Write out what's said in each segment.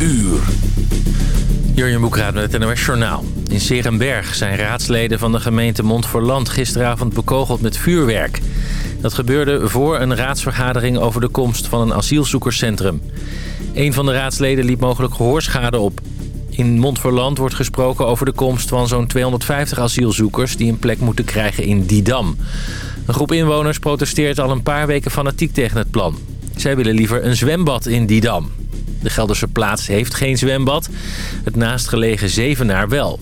uur. Jurjen Boekraad met het NOS Journaal. In Serenberg zijn raadsleden van de gemeente Montferland gisteravond bekogeld met vuurwerk. Dat gebeurde voor een raadsvergadering over de komst van een asielzoekerscentrum. Een van de raadsleden liep mogelijk gehoorschade op. In Montferland wordt gesproken over de komst van zo'n 250 asielzoekers... die een plek moeten krijgen in Didam. Een groep inwoners protesteert al een paar weken fanatiek tegen het plan. Zij willen liever een zwembad in Didam. De Gelderse plaats heeft geen zwembad. Het naastgelegen Zevenaar wel.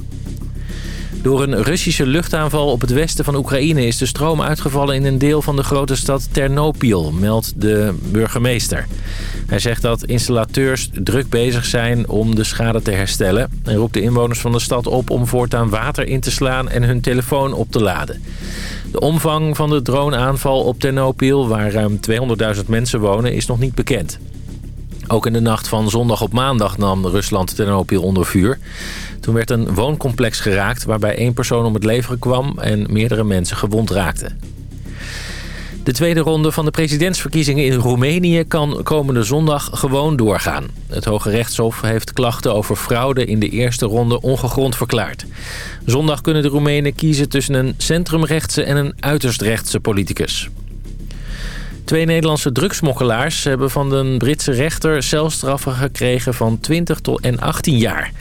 Door een Russische luchtaanval op het westen van Oekraïne... is de stroom uitgevallen in een deel van de grote stad Ternopil, meldt de burgemeester. Hij zegt dat installateurs druk bezig zijn om de schade te herstellen... en roept de inwoners van de stad op om voortaan water in te slaan en hun telefoon op te laden. De omvang van de droneaanval op Ternopil, waar ruim 200.000 mensen wonen, is nog niet bekend. Ook in de nacht van zondag op maandag nam Rusland Ternopil onder vuur. Toen werd een wooncomplex geraakt waarbij één persoon om het leven kwam en meerdere mensen gewond raakten. De tweede ronde van de presidentsverkiezingen in Roemenië kan komende zondag gewoon doorgaan. Het Hoge Rechtshof heeft klachten over fraude in de eerste ronde ongegrond verklaard. Zondag kunnen de Roemenen kiezen tussen een centrumrechtse en een uiterst rechtse politicus. Twee Nederlandse drugsmokkelaars hebben van de Britse rechter celstraffen gekregen van 20 tot en 18 jaar.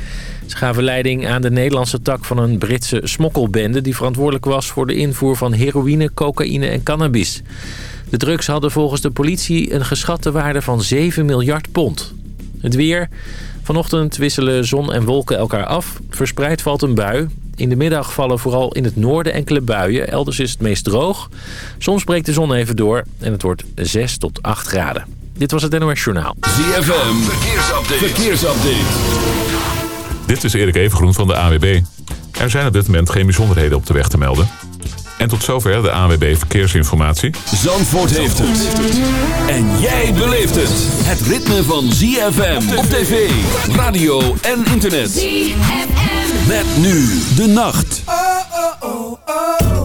Ze gaven leiding aan de Nederlandse tak van een Britse smokkelbende... die verantwoordelijk was voor de invoer van heroïne, cocaïne en cannabis. De drugs hadden volgens de politie een geschatte waarde van 7 miljard pond. Het weer. Vanochtend wisselen zon en wolken elkaar af. Verspreid valt een bui. In de middag vallen vooral in het noorden enkele buien. Elders is het meest droog. Soms breekt de zon even door en het wordt 6 tot 8 graden. Dit was het NOS Journaal. ZFM, verkeersupdate. verkeersupdate. Dit is Erik Evengroen van de AWB. Er zijn op dit moment geen bijzonderheden op de weg te melden. En tot zover de AWB Verkeersinformatie. Zandvoort heeft het. En jij beleeft het. Het ritme van ZFM op tv, radio en internet. ZFM. Met nu de nacht. Oh, oh, oh,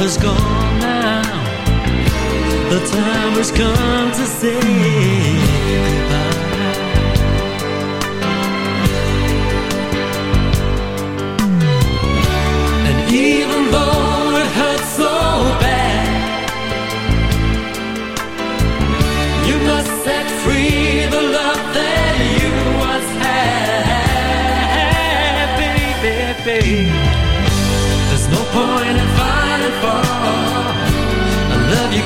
has gone now. The time has come to say.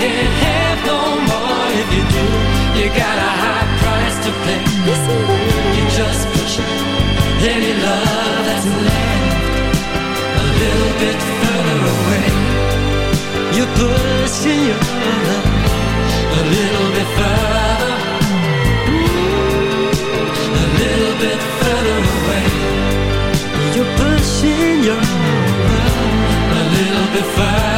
can't have no more if you do. You got a high price to pay. Listen, you just push any love that's left a little bit further away. You're pushing your love a little bit further, a little bit further away. You're pushing your love a little bit further.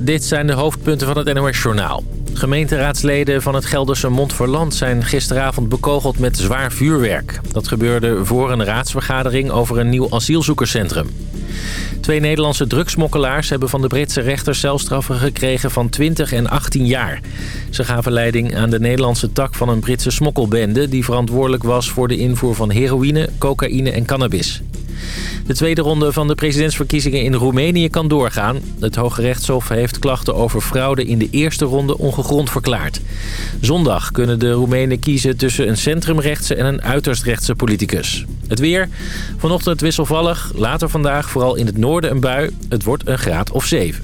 Dit zijn de hoofdpunten van het NOS-journaal. Gemeenteraadsleden van het Gelderse Montferland zijn gisteravond bekogeld met zwaar vuurwerk. Dat gebeurde voor een raadsvergadering over een nieuw asielzoekerscentrum. Twee Nederlandse drugsmokkelaars hebben van de Britse rechters celstraffen gekregen van 20 en 18 jaar. Ze gaven leiding aan de Nederlandse tak van een Britse smokkelbende... die verantwoordelijk was voor de invoer van heroïne, cocaïne en cannabis. De tweede ronde van de presidentsverkiezingen in Roemenië kan doorgaan. Het Hoge Rechtshof heeft klachten over fraude in de eerste ronde ongegrond verklaard. Zondag kunnen de Roemenen kiezen tussen een centrumrechtse en een uiterst rechtse politicus. Het weer. Vanochtend wisselvallig. Later vandaag vooral in het noorden een bui. Het wordt een graad of 7.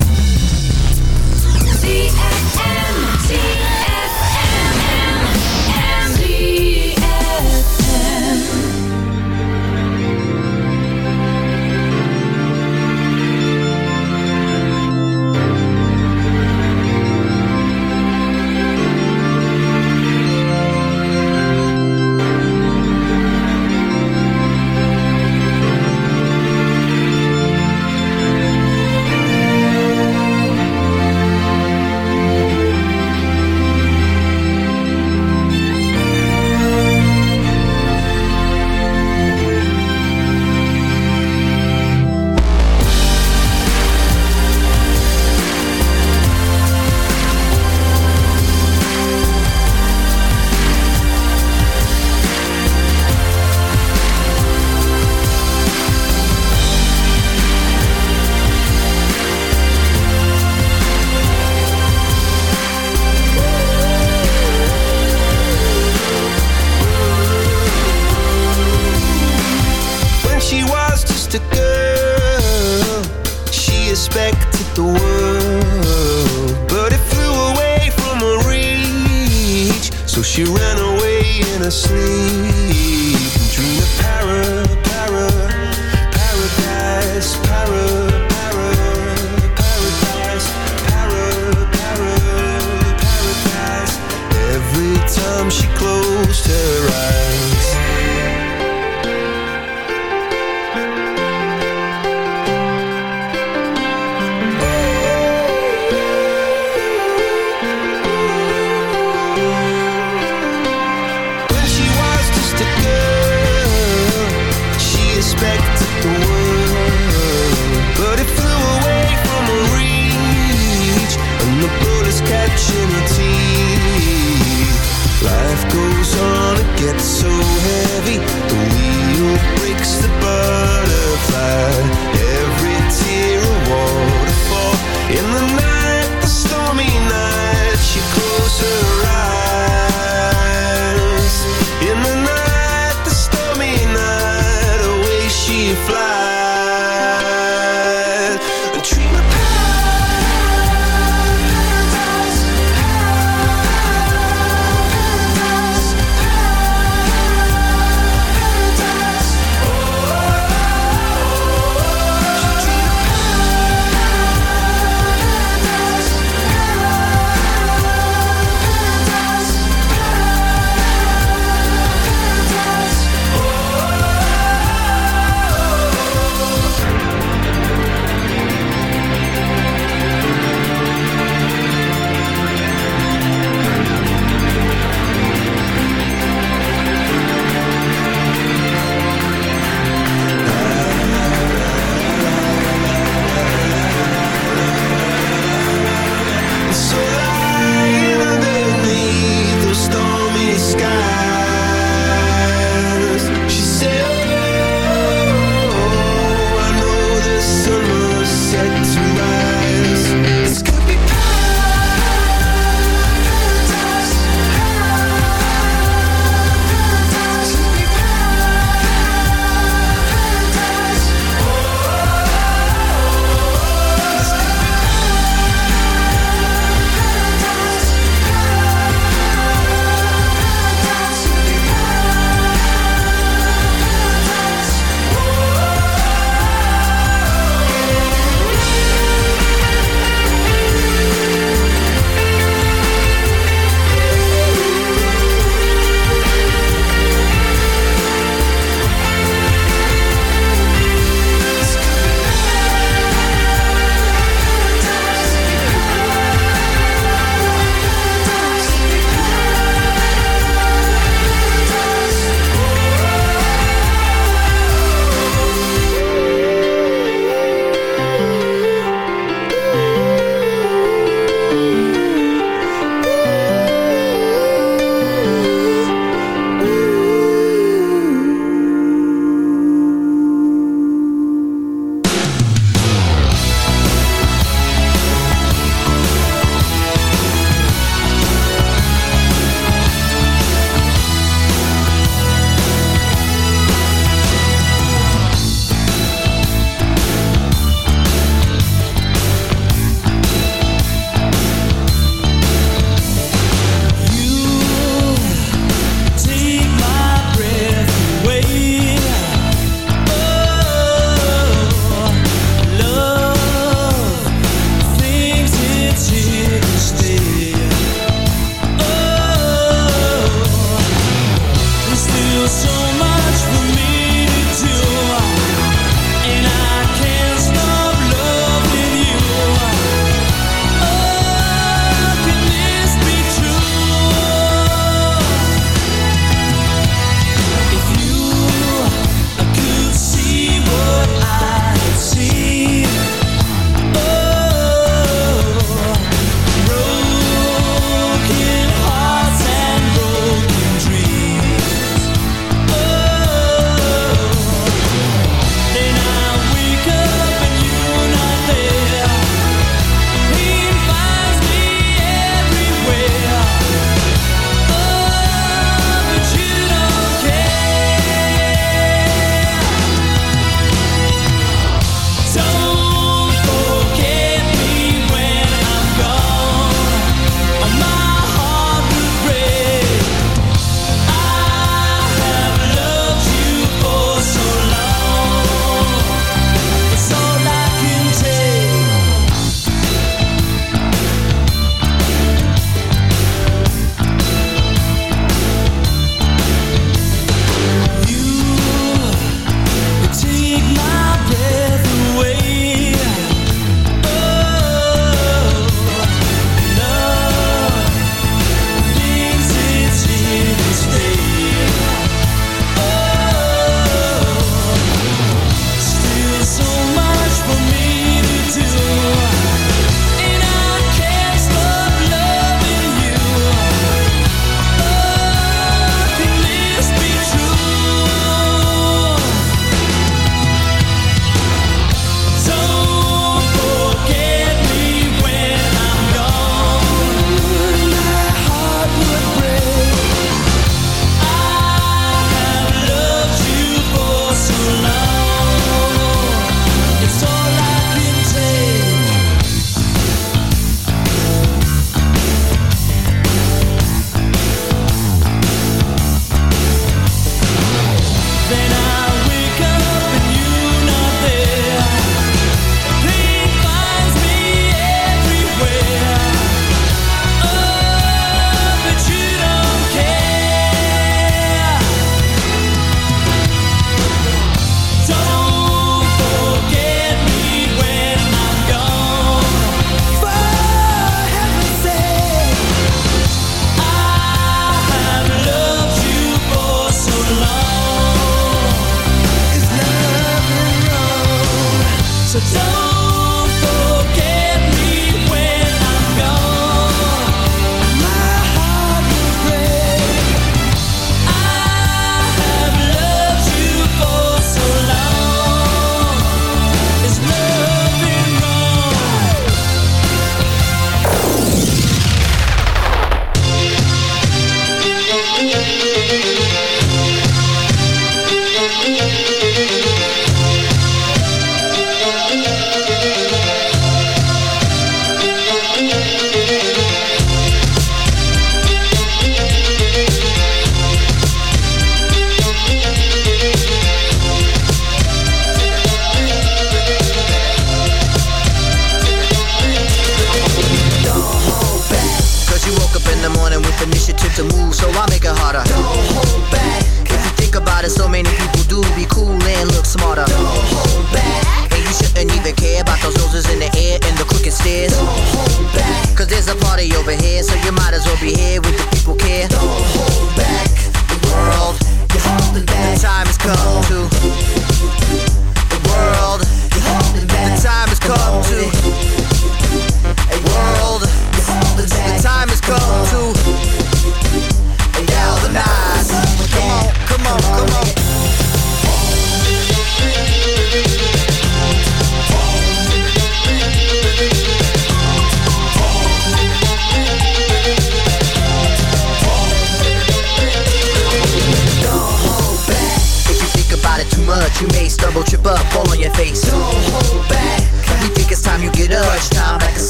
But it flew away from her reach. So she ran away in her sleep and dreamed of para, para, paradise, para, para, paradise, para, para, paradise. Every time she closed her eyes. it's so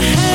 gonna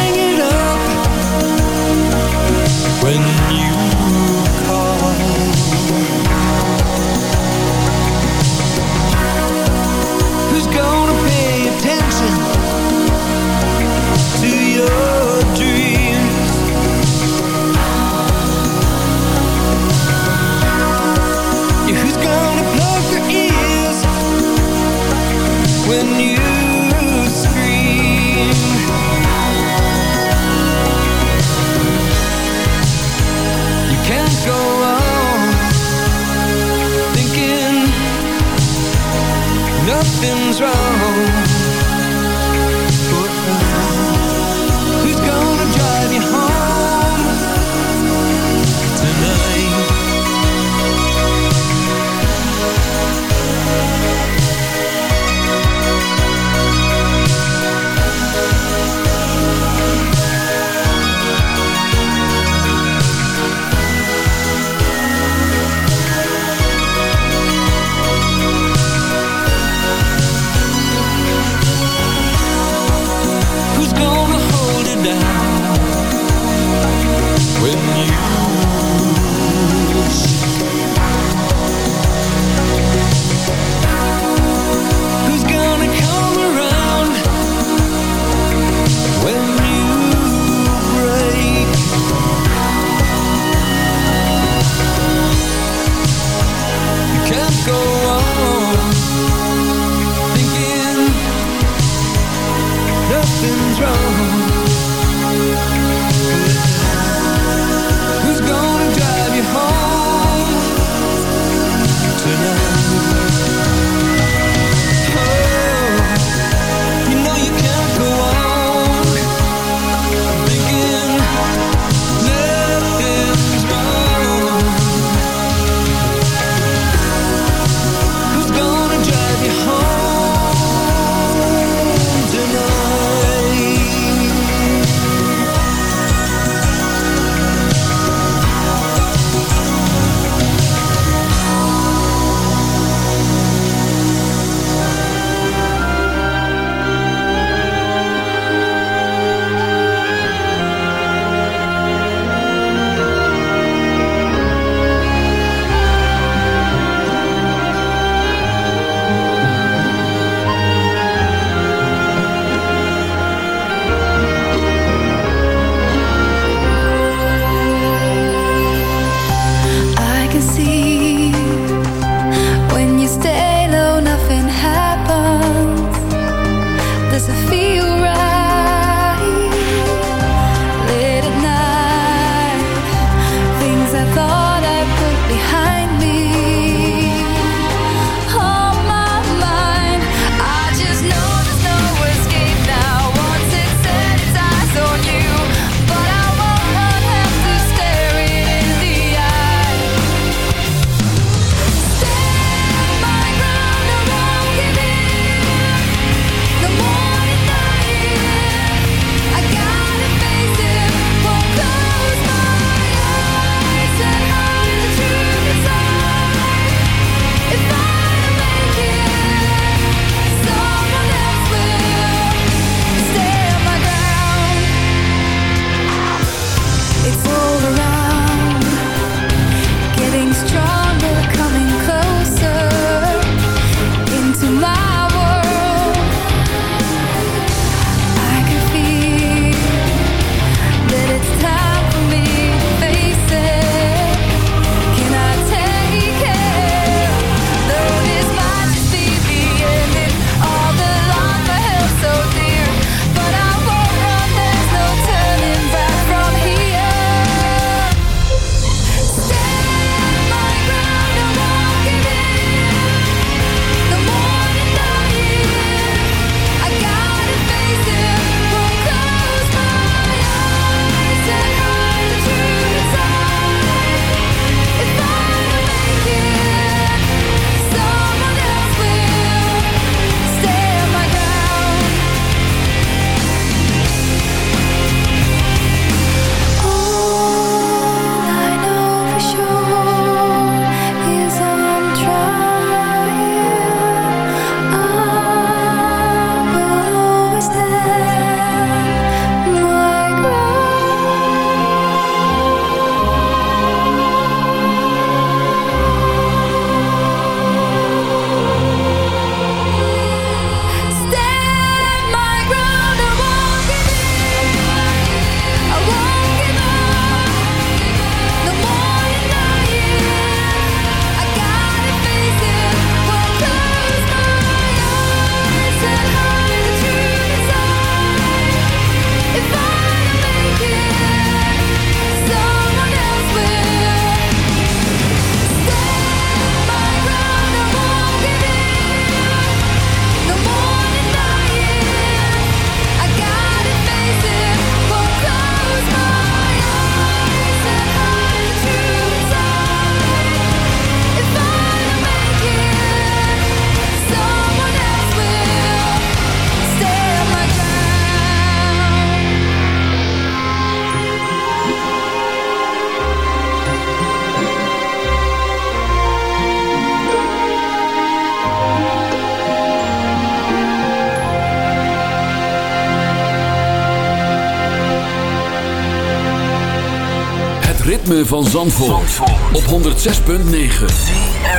van Zandvoort, op 106.9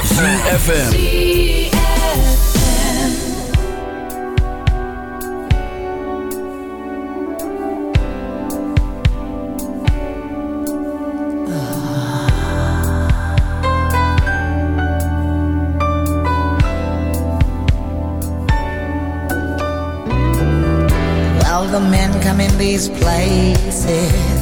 CFFM Well, the men come in these places,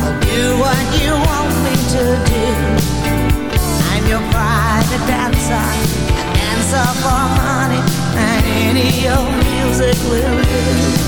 I'll do what you want me to do. I'm your private dancer, a dancer for money, and any old music will do.